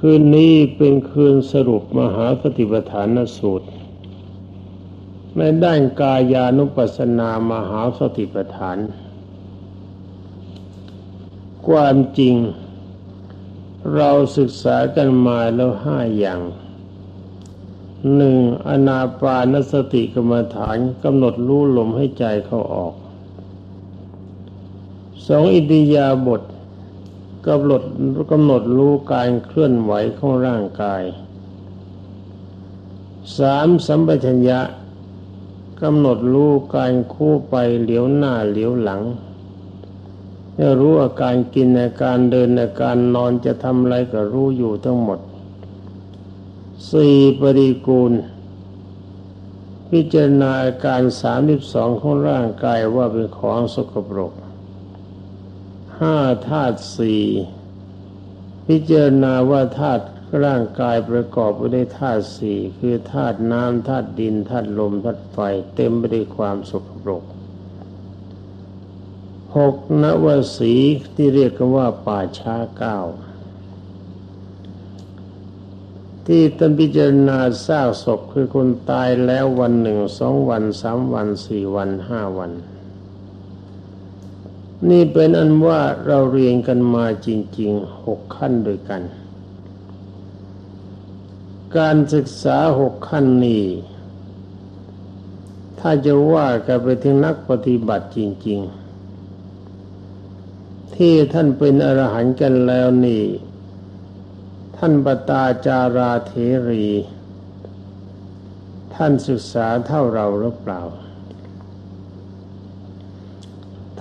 คืนนี้เป็นคืนสรุปมหาสติปัฏฐานสูตร ในด้านกายานุปัสสนามหาสติปัฏฐาน ความจริง เราศึกษากันมาแล้วห้าอย่างหนึ่งอนาปานสติกรรมฐานกำหนดรู้ลมให้ใจเข้าออกสองอิติยาบท กำหนดกำหนดรู้การเคลื่อนไหวของร่างกายสามสัมปชัญญะกำหนดรู้การคู่ไปเหลียวหน้าเหลียวหลังจะรู้อาการกินอาการเดินอาการนอนจะทำอะไรก็รู้อยู่ทั้งหมดสี่ปริกูล พิจารณาอาการสามสิบสองของร่างกายว่าเป็นของสกปรก ห้าธาตุสี่พิจารณาว่าธาตุร่างกายประกอบไปด้วยธาตุสี่คือธาตุน้ำธาตุดินธาตุลมธาตุไฟเต็มไปด้วยความสกปรกหกนวสีที่เรียกกันว่าป่าช้าเก้าที่ตันพิจารณาซากศพคือคนตายแล้ววันหนึ่งสองวันสามวันสี่วันห้าวัน นี่เป็นอันว่าเราเรียนกันมาจริงๆหกขั้นด้วยกัน การศึกษาหกขั้นนี้ ถ้าจะว่ากันไปถึงนักปฏิบัติจริง ๆ ที่ท่านเป็นอรหันต์กันแล้วนี่ ท่านปตาจาราเทรี ท่านศึกษาเท่าเราหรือเปล่า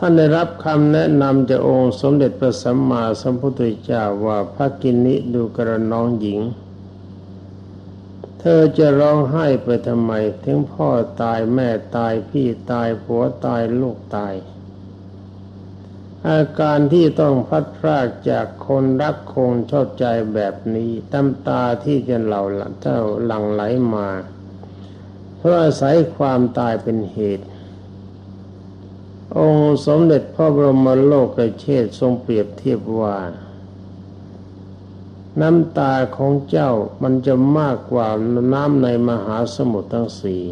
ท่านได้รับคำแนะนำจากองค์สมเด็จพระสัมมาสัมพุทธเจ้าว่าพระกินิดูกระน้องหญิง เธอจะร้องไห้ไปทำไม ถึงพ่อตายแม่ตายพี่ตายผัวตายลูกตาย อาการที่ต้องพัดพรากจากคนรักคงชอบใจแบบนี้ตำตาที่จะเหล่าเจ้าหลั่งไหลมา เพราะอาศัยความตายเป็นเหตุ องค์สมเด็จพระบรมโลกเชษทรงเปรียบเทียบว่า น้ำตาของเจ้ามันจะมากกว่าน้ำในมหาสมุทรทั้งสี่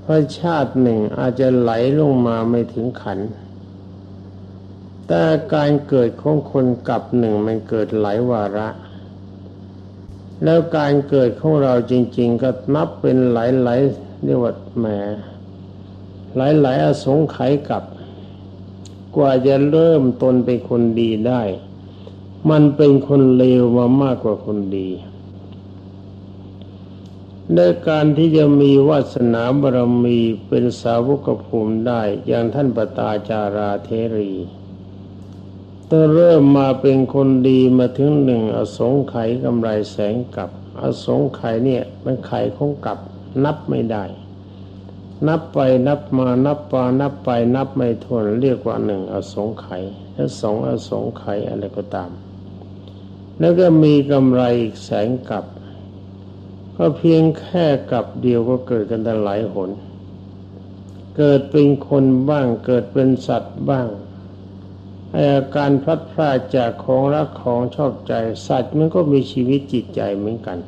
เพราะชาติหนึ่งอาจจะไหลลงมาไม่ถึงขัน แต่การเกิดของคนกับหนึ่งมันเกิดหลายวาระ แล้วการเกิดของเราจริง ๆ ก็นับเป็นหลายๆเรียกว่าแหม หลายๆอสงไขยกับ กว่าจะเริ่มตนเป็นคนดีได้ มันเป็นคนเลวมามากกว่าคนดีในการที่จะมีวาสนาบารมีเป็นสาวกภูมิได้ อย่างท่านปตาจาราเทรีต้องเริ่มมาเป็นคนดีมาถึงหนึ่งอสงไขยกำไรแสงกับ อสงไขยเนี่ยมันไขคงกับนับไม่ได้ นับไปนับมานับปานับไปนับไม่ทวนเรียกว่าหนึ่งอสงไขยและสองอสงไขยอะไรก็ตาม แล้วก็มีกำไรอีกแสงกับ ก็เพียงแค่กับเดียวก็เกิดกันแต่หลายหน เกิดเป็นคนบ้างเกิดเป็นสัตว์บ้างอาการพลัดพรากจากของรักของชอบใจสัตว์มันก็มีชีวิตจิตใจเหมือนกัน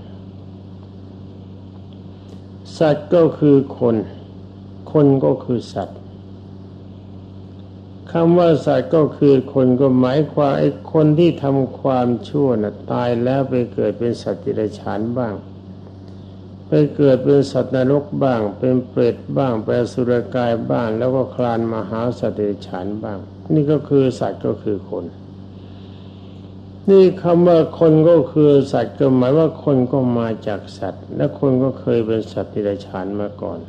สัตว์ก็คือคน คนก็คือสัตว์คำว่าสัตว์ก็คือคนก็หมายความไอ้คนที่ทำความชั่วนะ่ะตายแล้วไปเกิดเป็นสัตว์ติรฉานบ้าง ไปเกิดเป็นสัตว์นรกบ้าง เป็นเปรตบ้างเป็นสุรกายบ้าง แล้วก็คลานมาหาสัตว์เดรัจฉานบ้าง นี่ก็คือสัตว์ก็คือคน นี่คำว่าคนก็คือสัตว์ก็หมายว่าคนก็มาจากสัตว์ และคนก็เคยเป็นสัตว์เดรัจฉานมาก่อน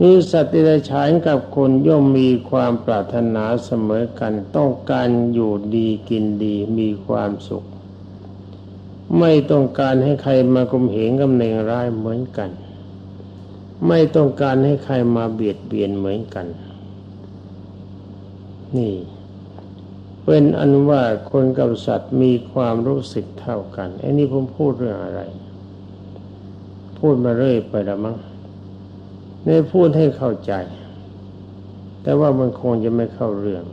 นี่สัตว์เดรัจฉานกับคนย่อมมีความปรารถนาเสมอกัน ต้องการอยู่ดีกินดีมีความสุข ไม่ต้องการให้ใครมากลมเหงกับเนงร้ายเหมือนกัน ไม่ต้องการให้ใครมาเบียดเบียนเหมือนกัน นี่เป็นอันว่าคนกับสัตว์มีความรู้สึกเท่ากันไอ้นี่ผมพูดเรื่องอะไร พูดมาเรื่อยไปละมั้ง นี่พูดให้เข้าใจ แต่ว่ามันคงจะไม่เข้าเรื่อง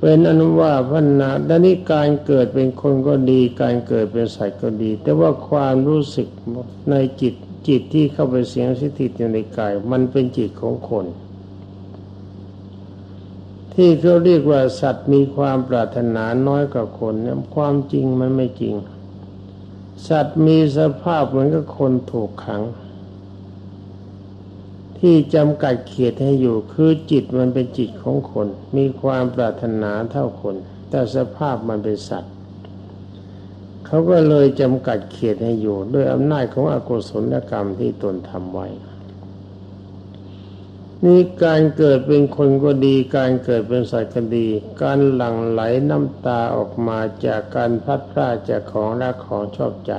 เป็นอนุว่าพัฒนาดังนี้การเกิดเป็นคนก็ดี การเกิดเป็นสัตว์ก็ดี แต่ว่าความรู้สึกในจิตจิตที่เข้าไปเสียงสถิตอยู่ในกาย มันเป็นจิตของคน ที่เขาเรียกว่าสัตว์มีความปรารถนาน้อยกว่าคนเนี่ยความจริงมันไม่จริง สัตว์มีสภาพเหมือนกับคนถูกขัง ที่จำกัดเขตให้อยู่คือจิตมันเป็นจิตของคน มีความปรารถนาเท่าคน แต่สภาพมันเป็นสัตว์เขาก็เลยจำกัดเขตให้อยู่ ด้วยอำนาจของอกุศลกรรมที่ตนทำไว้นี่การเกิดเป็นคนก็ดี การเกิดเป็นสัตว์ก็ดี การหลั่งไหลน้ำตาออกมาจากการพัดพลาดจากของรักของชอบใจ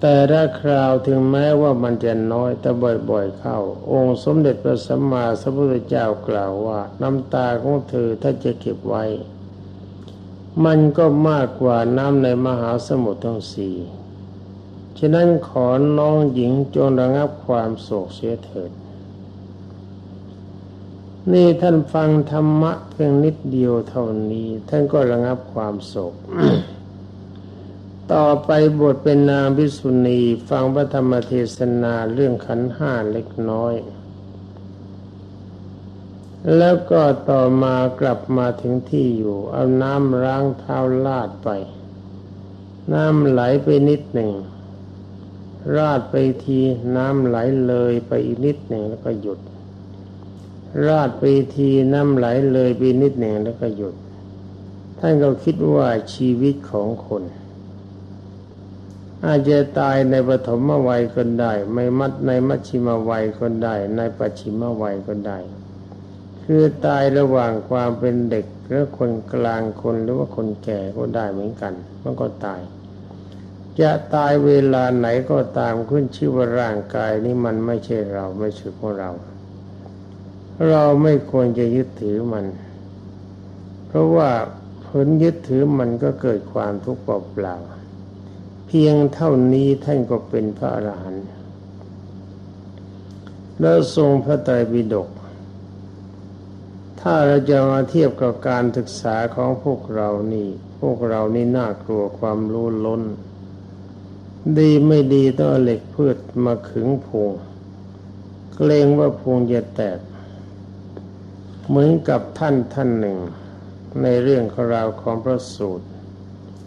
แต่ละคราวถึงแม้ว่ามันจะน้อยแต่บ่อยๆเข้า องค์สมเด็จพระสัมมาสัมพุทธเจ้ากล่าวว่า น้ำตาของเธอถ้าจะเก็บไว้ มันก็มากกว่าน้ำในมหาสมุทรทั้งสี่ฉะนั้นขอน้องหญิงจงระงับความโศกเสียเถิด นี่ท่านฟังธรรมะเพียงนิดเดียวเท่านี้ ท่านก็ระงับความโศก ต่อไปบทเป็นนางพิสุณีฟังพระธรรมเทศนาเรื่องขันห้าเล็กน้อย แล้วก็ต่อมากลับมาถึงที่อยู่ เอาน้ำล้างเท้าลาดไป น้ำไหลไปนิดหนึ่ง ราดไปทีน้ำไหลเลยไปอีกนิดหนึ่งแล้วก็หยุด ราดไปทีน้ำไหลเลยไปนิดหนึ่งแล้วก็หยุด ท่านก็คิดว่าชีวิตของคน อาจจะตายในปฐมวัยก็ได้ ไม่มัดในมัชชิมวัยก็ได้ ในปัจฉิมวัยก็ได้ คือตายระหว่างความเป็นเด็กหรือคนกลางคนหรือว่าคนแก่ก็ได้เหมือนกัน มันก็ตาย จะตายเวลาไหนก็ตามขึ้นชื่อว่าร่างกายนี้มันไม่ใช่เราไม่ใช่ของเรา เราไม่ควรจะยึดถือมัน เพราะว่าผลยึดถือมันก็เกิดความทุกข์เปล่า เพียงเท่านี้ท่านก็เป็นพระอรหันต์แล้วทรงพระไตรปิฎกถ้าเราจะมาเทียบกับการศึกษาของพวกเรานี่ พวกเรานี่น่ากลัวความรู้ล้น ดีไม่ดีต้องเหล็กพืชมาขึงพุงเกรงว่าพุงจะแตก เหมือนกับท่านท่านหนึ่ง ในเรื่องของเราของพระสูตร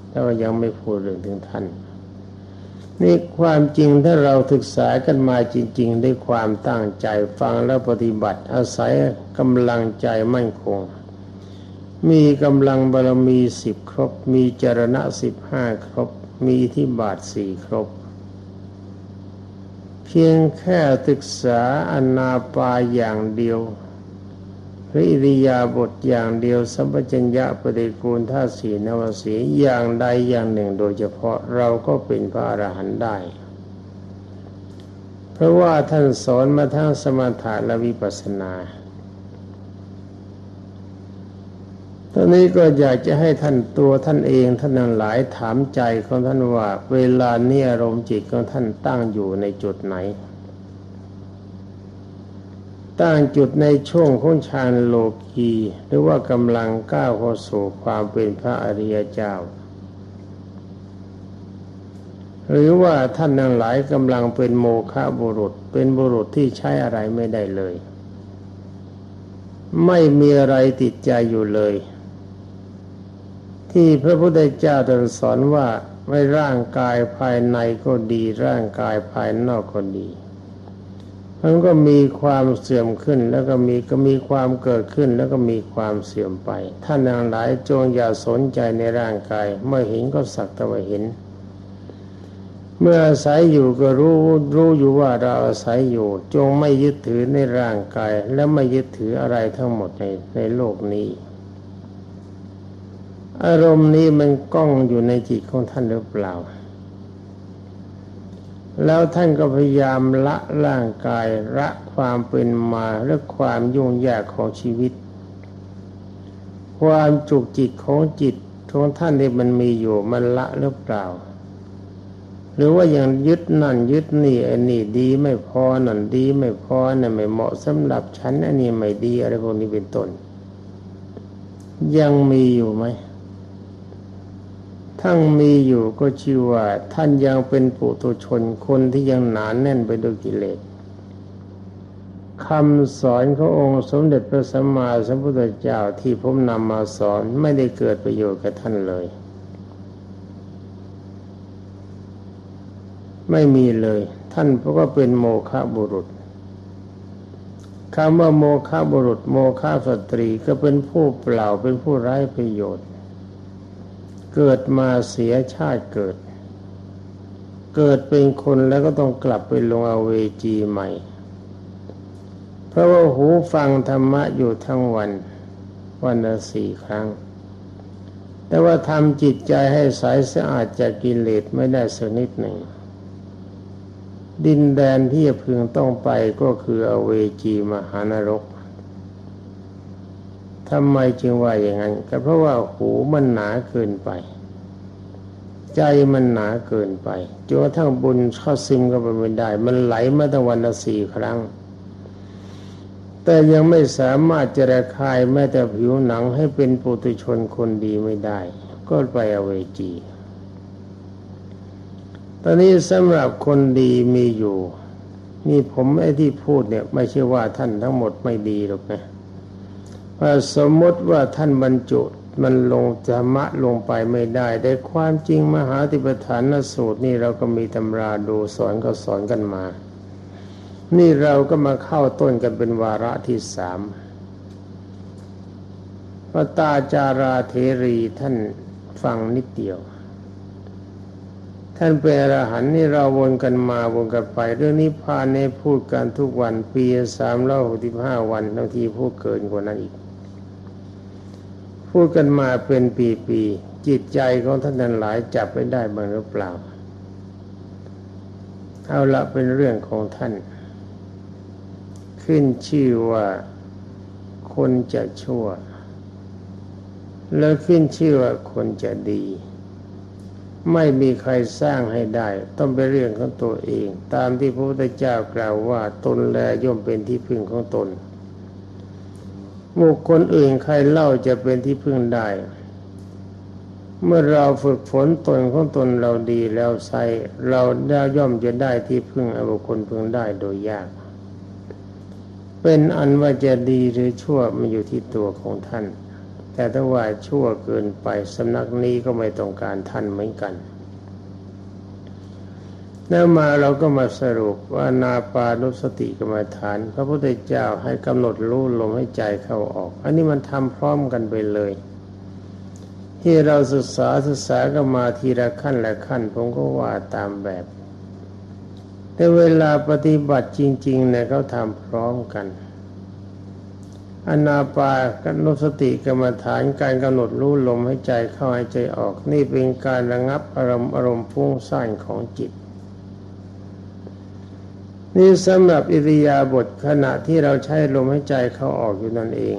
แต่ว่ายังไม่พูดเรื่องถึงท่าน นี่ความจริงถ้าเราศึกษากันมาจริง ๆ ด้วยความตั้งใจฟังแล้วปฏิบัติ อาศัยกำลังใจมั่นคง มีกำลังบารมีสิบครบ มีจรณะสิบห้าครบ มีที่บาทสี่ครบ เพียงแค่ศึกษาอนาปาอย่างเดียว หรืออิริยาบถอย่างเดียวสัมปชัญญะปฏิกูลท่าสีนวสีอย่างใดอย่างหนึ่งโดยเฉพาะเราก็เป็นพระอรหันต์ได้ เพราะว่าท่านสอนมาทั้งสมถะและวิปัสสนาตอนนี้ก็อยากจะให้ท่านตัวท่านเองท่านทั้งหลายถามใจของท่านว่า เวลานี้อารมณ์จิตของท่านตั้งอยู่ในจุดไหน ตั้งจุดในช่วงของฌานโลกีหรือว่ากำลังก้าวเข้าสู่ความเป็นพระอริยเจ้า หรือว่าท่านทั้งหลายกำลังเป็นโมฆะบุรุษ เป็นบุรุษที่ใช้อะไรไม่ได้เลย ไม่มีอะไรติดใจอยู่เลย ที่พระพุทธเจ้าตรัสสอนว่าไม่ร่างกายภายในก็ดีร่างกายภายนอกก็ดี มันก็มีความเสื่อมขึ้น แล้วก็มีก็มีความเกิดขึ้น แล้วก็มีความเสื่อมไป ท่านทั้งหลายจงอย่าสนใจในร่างกาย เมื่อเห็นก็สักแต่ว่าเห็น เมื่ออาศัยอยู่ก็รู้รู้อยู่ว่าเราอาศัยอยู่ จงไม่ยึดถือในร่างกาย และไม่ยึดถืออะไรทั้งหมดในในโลกนี้ อารมณ์นี้มันก้องอยู่ในจิตของท่านหรือเปล่า แล้วท่านก็พยายามละร่างกายละความเป็นมาและความยุ่งยากของชีวิต ความจุกจิตของจิตของท่านที่มันมีอยู่มันละหรือเปล่า หรือว่ายังยึดนั่นยึดนี่อันนี้ดีไม่พอนั่นดีไม่พอนั่นไม่เหมาะสำหรับฉันอันนี้ไม่ดีอะไรพวกนี้เป็นต้นยังมีอยู่ไหม ทั้งมีอยู่ก็ชื่อว่า ท่านยังเป็นปุถุชนคนที่ยังหนานแน่นไปด้วยกิเลสคำสอนขององค์สมเด็จพระสัมมาสัมพุทธเจ้าที่ผมนำมาสอนไม่ได้เกิดประโยชน์กับท่านเลย ไม่มีเลย ท่านเพราะว่าเป็นโมฆะบุรุษคำว่าโมฆะบุรุษ โมฆะสตรีก็เป็นผู้เปล่าเป็นผู้ไร้ประโยชน์ เกิดมาเสียชาติเกิด เกิดเป็นคนแล้วก็ต้องกลับไปลงอเวจีใหม่ เพราะว่าหูฟังธรรมะอยู่ทั้งวัน วันละสี่ครั้ง แต่ว่าทำจิตใจให้ใสสะอาดจากกิเลสไม่ได้สักนิดหนึ่ง ดินแดนที่จะพึงต้องไปก็คืออเวจีมหานรก ทำไมจึงว่าอย่างนั้น ก็เพราะว่าหูมันหนาเกินไป ใจมันหนาเกินไปจนกระทั่งบุญเข้าซึมก็ไปไม่ได้ มันไหลมาตั้งวันละสี่ครั้ง แต่ยังไม่สามารถจะระคายแม้แต่ผิวหนังให้เป็นปุถุชนคนดีไม่ได้ ก็ไปอเวจี ตอนนี้สำหรับคนดีมีอยู่ นี่ผมไอ้ที่พูดเนี่ย ไม่ใช่ว่าท่านทั้งหมดไม่ดีหรอกนะ สมมติว่าท่านบรรจุมันลงธรรมะลงไปไม่ได้แต่ความจริงมหาติปฐานสูตรนี่เราก็มีตำราดูสอนก็สอนกันมา นี่เราก็มาเข้าต้นกันเป็นวาระที่สามพระตาจาราเทรีท่านฟังนิดเดียว ท่านเป็นอรหันต์นี่เราวนกันมาวนกันไป เรื่องนี้พานในพูดกันทุกวันปีสามร้อยหกสิบห้าวันบางทีพูดเกินกว่านั้นอีก พูดกันมาเป็นปีๆจิตใจของท่านนั้นหลายจับไม่ได้บ้างหรือเปล่า เอาละเป็นเรื่องของท่าน ขึ้นชื่อว่าคนจะชั่ว แล้วขึ้นชื่อว่าคนจะดี ไม่มีใครสร้างให้ได้ ต้องเป็นเรื่องของตัวเอง ตามที่พระพุทธเจ้ากล่าวว่าตนแลย่อมเป็นที่พึ่งของตน บุคคลอื่นใครเล่าจะเป็นที่พึ่งได้ เมื่อเราฝึกฝนตนของตนเราดีแล้วใส่เราได้ย่อมจะได้ที่พึ่งอบุคคลพึ่งได้โดยยาก เป็นอันว่าจะดีหรือชั่วมันอยู่ที่ตัวของท่าน แต่ถ้าว่าชั่วเกินไปสำนักนี้ก็ไม่ต้องการท่านเหมือนกัน แล้วมาเราก็มาสรุปว่านาปานุสติกรรมฐาน พระพุทธเจ้าให้กำหนดรู้ลมให้ใจเข้าออก อันนี้มันทำพร้อมกันไปเลย ที่เราศึกษาศึกษาก็มาทีละขั้นละขั้น ผมก็ว่าตามแบบ แต่เวลาปฏิบัติจริงๆเนี่ยเขาทำพร้อมกันอนาปากนุสติกรรมฐานการกำหนดรู้ลมให้ใจเข้าให้ใจออก นี่เป็นการระงับอารมณ์อารมณ์พุ่งสร้างของจิต นี่สำหรับอิริยาบถขณะที่เราใช้ลมให้ใจเข้าออกอยู่นั่นเอง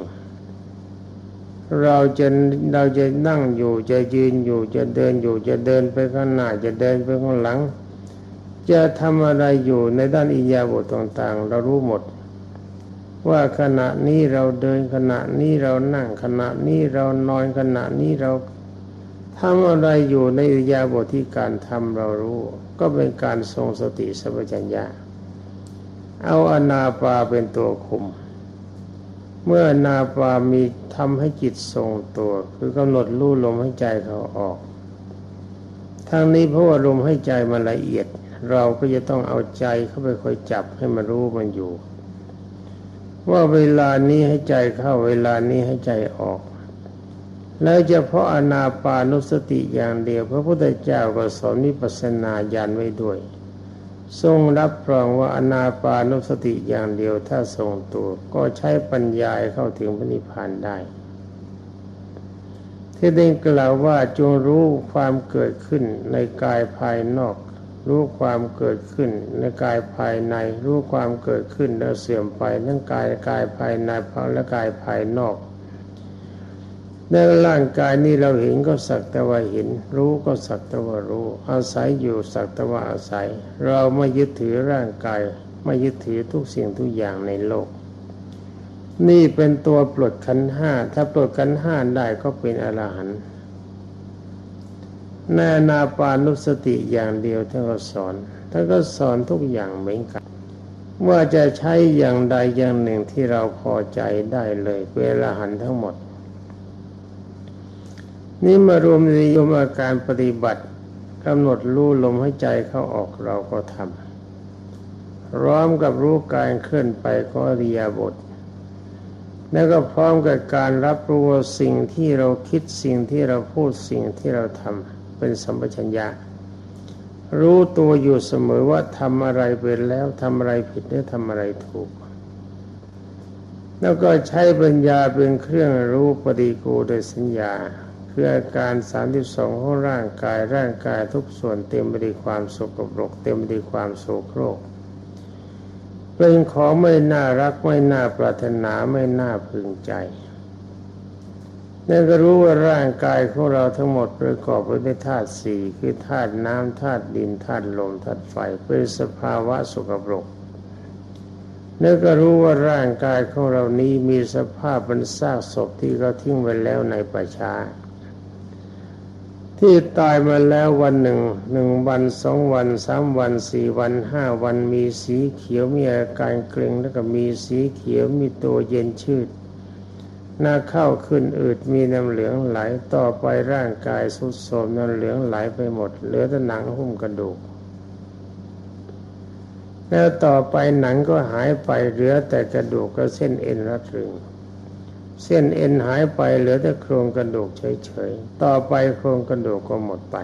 เราจะเราจะนั่งอยู่จะยืนอยู่จะเดินอยู่จะเดินไปข้างหน้าจะเดินไปข้างหลัง จะทำอะไรอยู่ในด้านอิยาบทต่างๆ เรารู้หมด ว่าขณะนี้เราเดินขณะนี้เรานั่งขณะนี้เรานอนขณะนี้เราทำอะไรอยู่ในอิยาบทที่การทำเรารู้ ก็เป็นการทรงสติสัพพัญญา เอาอนาปาเป็นตัวคุม เมื่ออนาปามีทำให้จิตทรงตัว คือกำหนดรู้ลมให้ใจเขาออกทางนี้เพราะว่าลมให้ใจมันละเอียด เราก็จะต้องเอาใจเข้าไปคอยจับให้มันรู้มันอยู่ ว่าเวลานี้ให้ใจเข้าเวลานี้ให้ใจออก แล้วเฉพาะอนาปานุสติอย่างเดียว พระพุทธเจ้าก็สอนนิพพานาญาณไว้ด้วย ทรงรับรองว่าอนาปานุสติอย่างเดียวถ้าทรงตัว ก็ใช้ปัญญาเข้าถึงพระนิพพานได้ ที่ได้กล่าวว่าจงรู้ความเกิดขึ้นในกายภายนอก รู้ความเกิดขึ้นในกายภายใน รู้ความเกิดขึ้นแล้วเสื่อมไปทั้งกายกายภายในและกายภายนอก ในร่างกายนี้เราเห็นก็สักแต่ว่าเห็น รู้ก็สักแต่ว่ารู้ อาศัยอยู่สักแต่ว่าอาศัย เราไม่ยึดถือร่างกาย ไม่ยึดถือทุกสิ่งทุกอย่างในโลก นี่เป็นตัวปลดขันห้า ถ้าปลดขันห้าได้ก็เป็นอรหันต์แน่นาปานุสติอย่างเดียวท่านก็สอนท่านก็สอนทุกอย่างเหมือนกันว่าจะใช้อย่างใดอย่างหนึ่งที่เราพอใจได้เลยเป็นอรหันต์ทั้งหมด นี่มารวมในยมอาการปฏิบัติกำหนดรู้ลมให้ใจเข้าออกเราก็ทำร้อมกับรู้การเคลื่อนไปของอริยบท แล้วก็พร้อมกับการรับรู้สิ่งที่เราคิดสิ่งที่เราพูดสิ่งที่เราทำเป็นสัมปชัญญะ รู้ตัวอยู่เสมอว่าทำอะไรเป็นแล้วทำอะไรผิดหรือทำอะไรถูก แล้วก็ใช้ปัญญาเป็นเครื่องรู้ปฏิกูโดยสัญญา คืออาการสามที่สองของร่างกายร่างกายทุกส่วนเต็มไปด้วยความสกปรก เต็มไปด้วยความโศโครกเป็นของไม่น่ารักไม่น่าปรารถนาไม่น่าพึงใจนั่นก็รู้ว่าร่างกายของเราทั้งหมดประกอบไปด้วยธาตุสี่คือธาตุน้ำธาตุดินธาตุลมธาตุไฟเป็นสภาวะสกปรกนั่นก็รู้ว่าร่างกายของเรานี้มีสภาพเป็นซากศพที่เขาทิ้งไว้แล้วในป่าช้า ที่ตายมาแล้ววันหนึ่งหนึ่งวันสองวันสามวันสี่วันห้าวันมีสีเขียวมีอาการเกร็งแล้วก็มีสีเขียวมีตัวเย็นชืดหน้าเข้าขึ้นอืดมีน้ำเหลืองไหลต่อไปร่างกายสุดโทมน้ำเหลืองไหลไปหมด เหลือแต่หนังหุ้มกระดูก แล้วต่อไปหนังก็หายไปเหลือแต่กระดูกก็เส้นเอ็นรัดรึง เส้นเอ็นหายไปเหลือแต่โครงกระดูกเฉยๆ ต่อไปโครงกระดูกก็หมดไป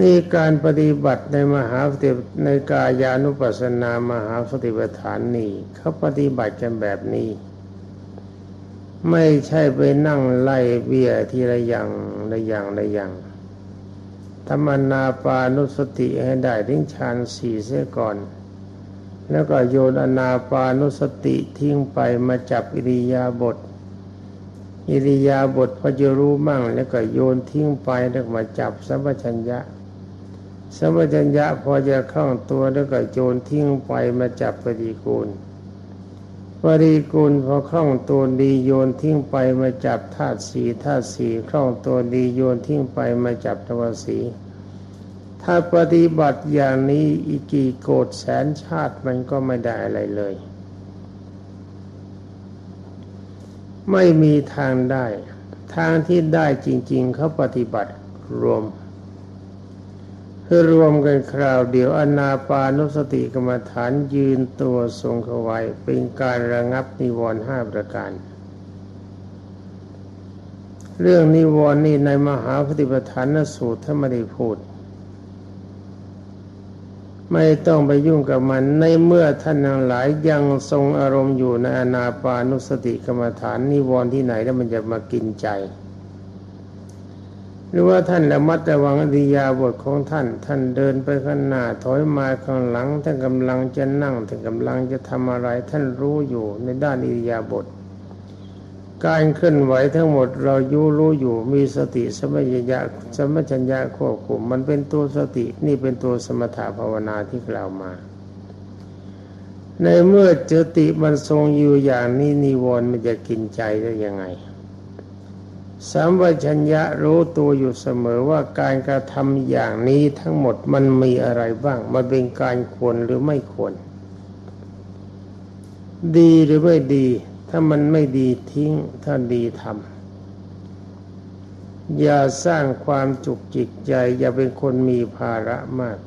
นี่การปฏิบัติในมหาสติในกายานุปัสสนามหาสติปัฏฐานนี่เขาปฏิบัติกันแบบนี้ ไม่ใช่ไปนั่งไล่เบี้ยทีละอย่างละอย่างละอย่างธรรมนาปานุสติให้ได้ทิ้งฌานสี่เสียก่อน แล้วก็โยนอนาปานุสติทิ้งไปมาจับอิริยาบถอิริยาบถพอจะรู้มั่ง แล้วก็โยนทิ้งไปแล้วมาจับสัมปชัญญะสัมปชัญญะพอจะคล่องตัวแล้วก็โยนทิ้งไปมาจับปฏิกูลปฏิกูลพอคล่องตัวดีโยนทิ้งไปมาจับธาตุสีธาตุสีคล่องตัวดีโยนทิ้งไปมาจับทวสี ถ้าปฏิบัติอย่างนี้อีกกี่โกดแสนชาติมันก็ไม่ได้อะไรเลย ไม่มีทางได้ ทางที่ได้จริง ๆ เขาปฏิบัติรวมคือรวมกันคราวเดียวอนาปานุสติกรรมฐานยืนตัวทรงเขาไว้เป็นการระงับนิวรณ์ห้าประการ เรื่องนิวรณ์นี่ในมหาปฏิปทานสูตรถ้าไม่ได้พูด ไม่ต้องไปยุ่งกับมัน ในเมื่อท่านทั้งหลายยังทรงอารมณ์อยู่ในอนาปานุสติกรรมฐานนิวรณ์ที่ไหนแล้วมันจะมากินใจ หรือว่าท่านระมัดระวังอริยาบทของท่าน ท่านเดินไปข้างหน้าถอยมาข้างหลังท่านกำลังจะนั่งท่านกำลังจะทำอะไร ท่านรู้อยู่ในด้านอริยาบท การเคลื่อนไหวทั้งหมดเรายูรู้อยู่มีสติสมัญญะสมัญญะควบคุมมันเป็นตัวสตินี่เป็นตัวสมถะภาวนาที่กล่าวมา ในเมื่อเจติมันทรงอยู่อย่างนี้นิวรณ์มันจะกินใจได้ยังไงสัมปชัญญะรู้ตัวอยู่เสมอว่าการกระทำอย่างนี้ทั้งหมดมันมีอะไรบ้าง มันเป็นการควรหรือไม่ควร ดีหรือไม่ดี ถ้ามันไม่ดีทิ้ง ถ้าดีทำอย่าสร้างความจุกจิกใจ อย่าเป็นคนมีภาระมาก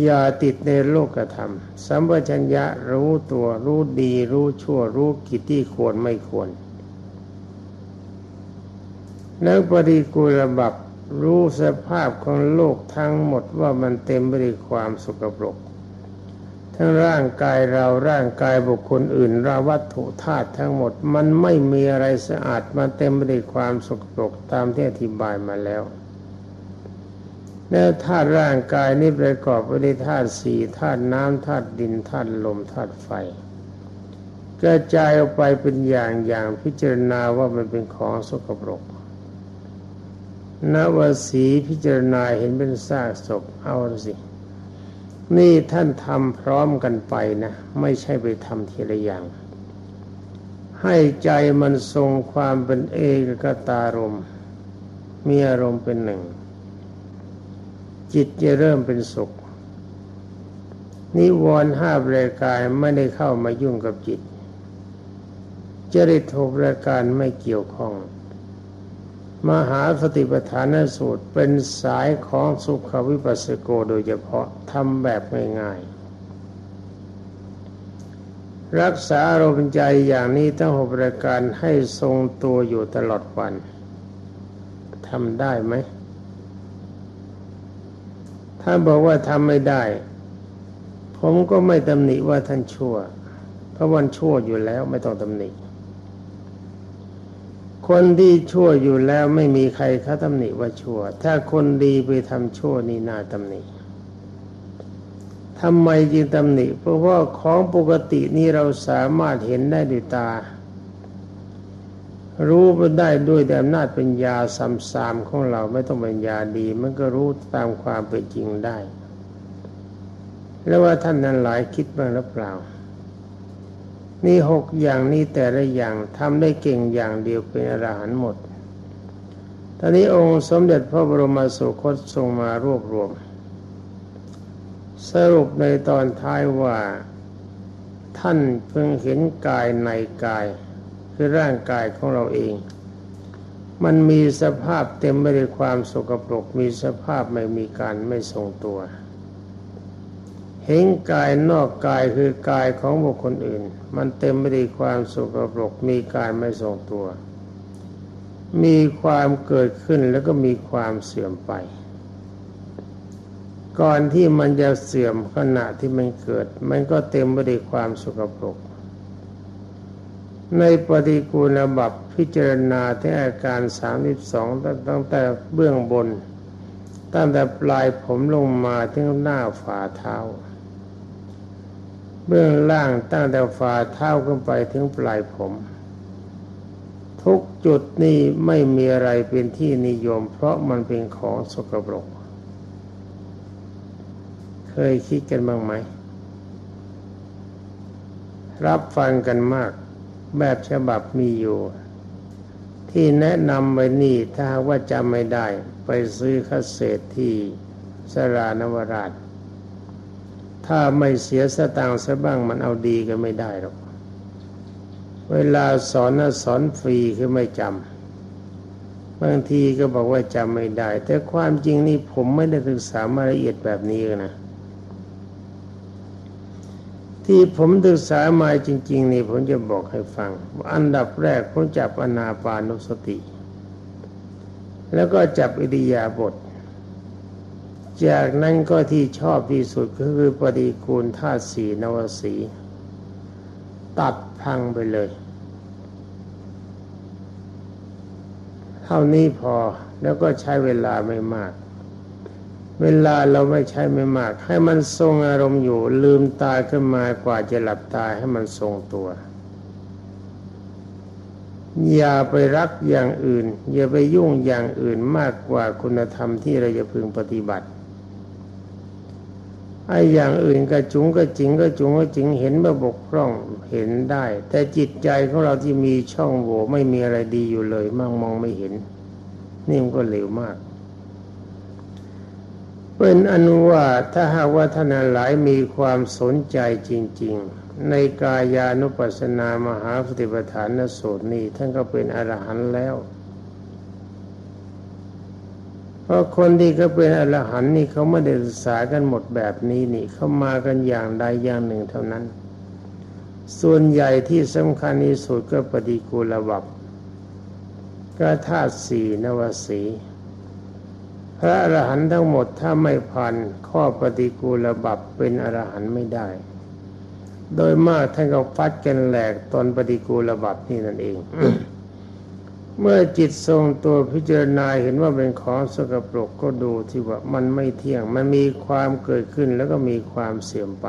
อย่าติดในโลกธรรม สัมปชัญญะรู้ตัวรู้ดี รู้ชั่ว รู้กิจที่ควรไม่ควร แล้วปฏิกูลบับรู้สภาพของโลกทั้งหมดว่ามันเต็มไปด้วยความสกปรก ทั้งร่างกายเราร่างกายบุคคลอื่นราวัตถุธาตุทั้งหมด มันไม่มีอะไรสะอาดมันเต็มไปด้วยความสกปรกตามที่อธิบายมาแล้วแล้วธาตุร่างกายนี้ประกอบไปด้วยธาตุสี่ธาตุน้ำธาตุดินธาตุลมธาตุไฟกระจายออกไปเป็นอย่างอย่างพิจารณาว่ามันเป็นของสกปรกนวสีพิจารณาเห็นเป็นซากศพเอาสิ นี่ท่านทำพร้อมกันไปนะ ไม่ใช่ไปทำทีละอย่าง ให้ใจมันทรงความเป็นเอกกตารมมีอารมณ์เป็นหนึ่ง จิตจะเริ่มเป็นสุข นิวรณ์ห้าบริการไม่ได้เข้ามายุ่งกับจิตจริตหกรายการไม่เกี่ยวข้อง มหาสติปัฏฐานสูตรเป็นสายของสุขวิปัสสโกโดยเฉพาะทำแบบง่ายๆ รักษาอารมณ์ใจอย่างนี้ทั้งหกรายการให้ทรงตัวอยู่ตลอดวันทำได้ไหมถ้าบอกว่าทำไม่ได้ ผมก็ไม่ตำหนิว่าท่านชั่ว เพราะวันชั่วอยู่แล้วไม่ต้องตำหนิ คนที่ชั่วอยู่แล้วไม่มีใครเขาตำหนิว่าชั่ว ถ้าคนดีไปทำชั่วนี่น่าตำหนิทำไมจึงตำหนิ เพราะว่าของปกตินี่เราสามารถเห็นได้ด้วยตา รู้ไปได้ด้วยแต่อำนาจปัญญาสามสามของเราไม่ต้องปัญญาดี มันก็รู้ตามความเป็นจริงได้ แล้วว่าท่านนั้นหลายคิดบ้างหรือเปล่า นี่หกอย่างนี้แต่ละอย่างทำได้เก่งอย่างเดียวเป็นอรหันต์หมด ตอนนี้องค์สมเด็จพระบรมสุคตทรงมารวบรวม สรุปในตอนท้ายว่า ท่านเพิ่งเห็นกายในกาย คือร่างกายของเราเอง มันมีสภาพเต็มไปด้วยความสกปรกมีสภาพไม่มีการไม่ทรงตัว เห็นกายนอกกายคือกายของบุคคลอื่น มันเต็มไปด้วยความสุกปรกมีการไม่ทรงตัว มีความเกิดขึ้นแล้วก็มีความเสื่อมไป ก่อนที่มันจะเสื่อมขณะที่มันเกิด มันก็เต็มไปด้วยความสุกปรกในปฏิกูลบับพิจารณาที่อาการสามสิบสองตั้งแต่เบื้องบน ตั้งแต่ปลายผมลงมาถึงหน้าฝ่าเท้า เบื้องล่างตั้งแต่ฝ่าเท้าขึ้นไปถึงปลายผม ทุกจุดนี้ไม่มีอะไรเป็นที่นิยม เพราะมันเป็นของสกปรก เคยคิดกันบ้างไหม รับฟังกันมาก แบบฉบับมีอยู่ ที่แนะนำไว้นี่ถ้าว่าจำไม่ได้ ไปซื้อคาเศษที่สรานวราช ถ้าไม่เสียสตางค์ซะบ้างมันเอาดีก็ไม่ได้หรอก เวลาสอนนะสอนฟรีคือไม่จำบางทีก็บอกว่าจำไม่ได้ แต่ความจริงนี่ผมไม่ได้ศึกษามาละเอียดแบบนี้นะที่ผมศึกษามาจริง ๆ นี่ผมจะบอกให้ฟัง อันดับแรกผมจับอนาปานุสติ แล้วก็จับอิริยาบถ จากนั้นก็ที่ชอบที่สุดก็คือปฏิกูลธาตุสีนวสี ตัดพังไปเลย เท่านี้พอแล้วก็ใช้เวลาไม่มาก เวลาเราไม่ใช้ไม่มาก ให้มันทรงอารมณ์อยู่ลืมตาขึ้นมากว่าจะหลับตาให้มันทรงตัวอย่าไปรักอย่างอื่น อย่าไปยุ่งอย่างอื่นมากกว่าคุณธรรมที่เราจะพึงปฏิบัติ ไอ้อย่างอื่นก็จุงก็จริงก็จุงก็จริงเห็นว่าบกพร่องเห็นได้ แต่จิตใจของเราที่มีช่องโหว่ไม่มีอะไรดีอยู่เลยมั่งมองไม่เห็น นี่มันก็เลวมากเป็นอนุว่าถ้าหากว่าท่านหลายมีความสนใจจริง ๆ ในกายานุปัสสนามหาสติปัฏฐานสูตรนี้ท่านก็เป็นอรหันต์แล้ว เพราะคนที่เขาเป็นอรหันต์นี่เขาไม่ได้ศึกษากันหมดแบบนี้นี่เขามากันอย่างใดอย่างหนึ่งเท่านั้น ส่วนใหญ่ที่สำคัญที่สุดก็ปฏิกูลบับก็ธาตุสี่นวสีพระอรหันต์ทั้งหมดถ้าไม่ผ่านข้อปฏิกูลบับเป็นอรหันต์ไม่ได้ โดยมากท่านก็ฟัดกันแหลกตอนปฏิกูลบับนี่นั่นเอง เมื่อจิตทรงตัวพิจารณาเห็นว่าเป็นของสกปรกก็ดูที่ว่ามันไม่เที่ยง มันมีความเกิดขึ้นแล้วก็มีความเสื่อมไป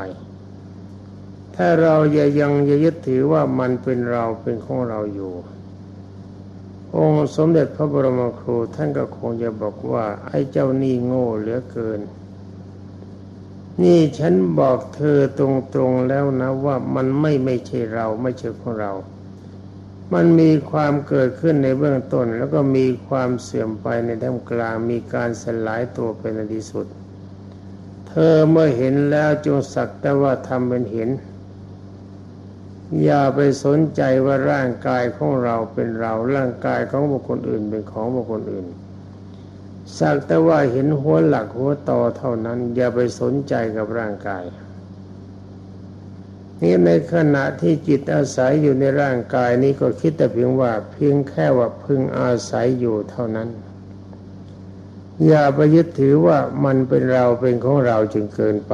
ถ้าเราอย่ายังอย่ายึดถือว่ามันเป็นเราเป็นของเราอยู่ องค์สมเด็จพระบรมครูท่านก็คงจะบอกว่า ไอ้เจ้านี่โง่เหลือเกิน นี่ฉันบอกเธอตรงๆแล้วนะว่ามันไม่ไม่ใช่เราไม่ใช่ของเรา มันมีความเกิดขึ้นในเบื้องต้น แล้วก็มีความเสื่อมไปในท่ามกลางมีการสลายตัวเป็นที่สุด เธอเมื่อเห็นแล้วจงสักแต่ว่าทำเป็นเห็น อย่าไปสนใจว่าร่างกายของเราเป็นเราร่างกายของบุคคลอื่นเป็นของบุคคลอื่น สักแต่ว่าเห็นหัวหลักหัวต่อเท่านั้น อย่าไปสนใจกับร่างกาย นี่ในขณะที่จิตอาศัยอยู่ในร่างกายนี้ก็คิดแต่เพียงว่าเพียงแค่ว่าพึงอาศัยอยู่เท่านั้น อย่าไปยึดถือว่ามันเป็นเราเป็นของเราจึงเกินไป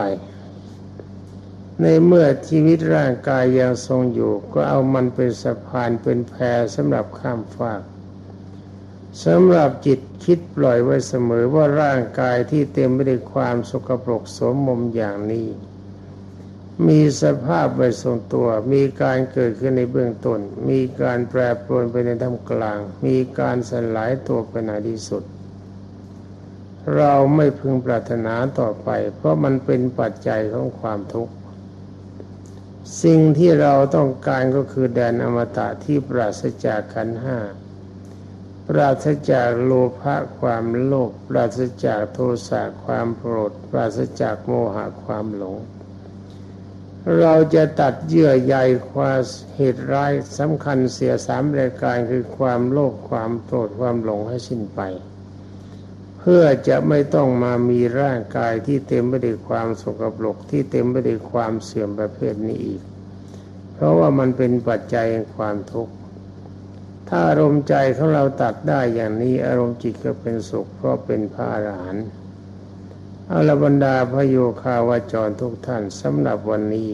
ในเมื่อชีวิตร่างกายยังทรงอยู่ ก็เอามันเป็นสะพานเป็นแพสำหรับข้ามฟากสำหรับจิตคิดปล่อยไว้เสมอว่าร่างกายที่เต็มไปด้วยความสกปรกสมมมอย่างนี้ มีสภาพไว้ทรงตัว มีการเกิดขึ้นในเบื้องต้น มีการแปรปรวนไปในท่ามกลาง มีการสลายตัวไปในที่สุด เราไม่พึงปรารถนาต่อไป เพราะมันเป็นปัจจัยของความทุกข์ สิ่งที่เราต้องการก็คือแดนอมตะที่ปราศจากขันห้า ปราศจากโลภะความโลภ ปราศจากโทสะความโกรธ ปราศจากโมหะความหลง เราจะตัดเยื่อใยความเหตุร้ายสำคัญเสียสามรายการคือความโลภความโกรธความหลงให้สิ้นไป เพื่อจะไม่ต้องมามีร่างกายที่เต็มไปด้วยความสกปรกที่เต็มไปด้วยความเสื่อมประเภทนี้อีก เพราะว่ามันเป็นปัจจัยแห่งความทุกข์ถ้าอารมณ์ใจของเราตัดได้อย่างนี้อารมณ์จิตก็เป็นสุขเพราะเป็นพระอรหันต์ อรบรรดาพโยคาวาจรทุกท่านสำหรับวันนี้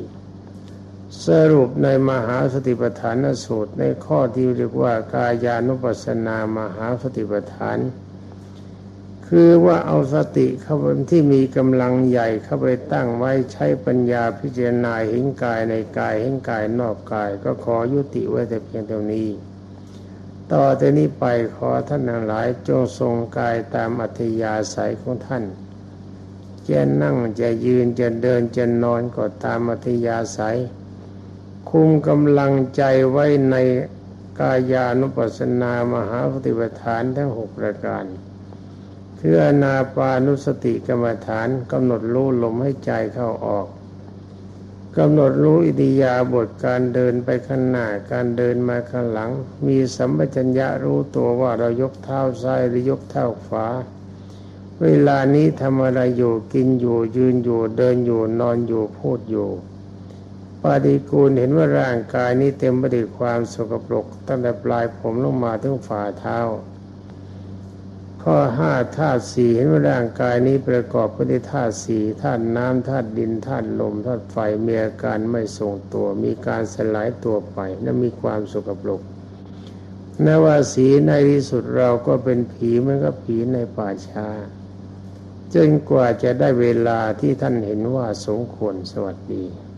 สรุปในมหาสติปัฏฐานสูตรในข้อที่เรียกว่ากายานุปัสสนามหาสติปัฏฐาน คือว่าเอาสติเข้าไปที่มีกำลังใหญ่เข้าไปตั้งไว้ใช้ปัญญาพิจารณาเห็นกายในกายเห็นกายนอกกาย ก็ขอยุติไว้แต่เพียงเท่านี้ต่อแต่นี้ไปขอท่านทั้งหลายจงทรงกายตามอัธยาศัยของท่าน จะนั่งจะยืนจะเดินจะนอนก็ตามอัธยาศัย คุมกำลังใจไว้ในกายานุปัสสนามหาปฏิปทานทั้งหกประการคืออนาปานุสติกรรมฐานกำหนดรู้ลมให้ใจเข้าออกกำหนดรู้อิทยาบทการเดินไปข้างหน้าการเดินมาข้างหลัง มีสัมปชัญญะรู้ตัวว่าเรายกเท้าซ้ายหรือยกเท้าขวา เวลานี้ทำอะไรอยู่กินอยู่ยืนอยู่เดินอยู่นอนอยู่พูดอยู่ปาฏิกูลเห็นว่าร่างกายนี้เต็มไปด้วยความสกปรกตั้งแต่ปลายผมลงมาถึงฝ่าเท้า ข้อห้าธาตุสี่เห็นว่าร่างกายนี้ประกอบไปด้วยธาตุสี่ธาตุน้ำธาตุดินธาตุลมธาตุไฟมีอาการไม่ทรงตัว มีการสลายตัวไปและมีความสกปรกนว่าสีในที่สุดเราก็เป็นผีเหมือนกับผีในป่าช้า จนกว่าจะได้เวลาที่ท่านเห็นว่าสมควรสวัสดี